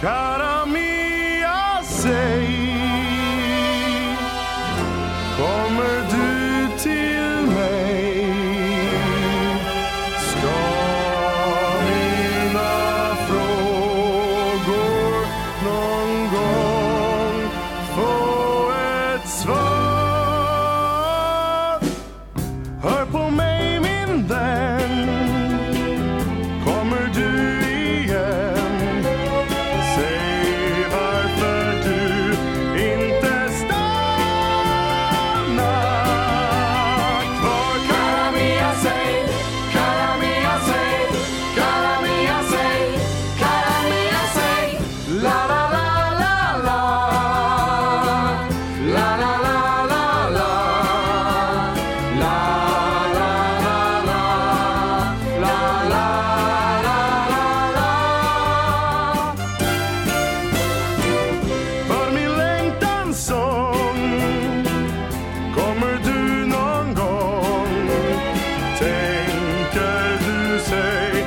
Cara say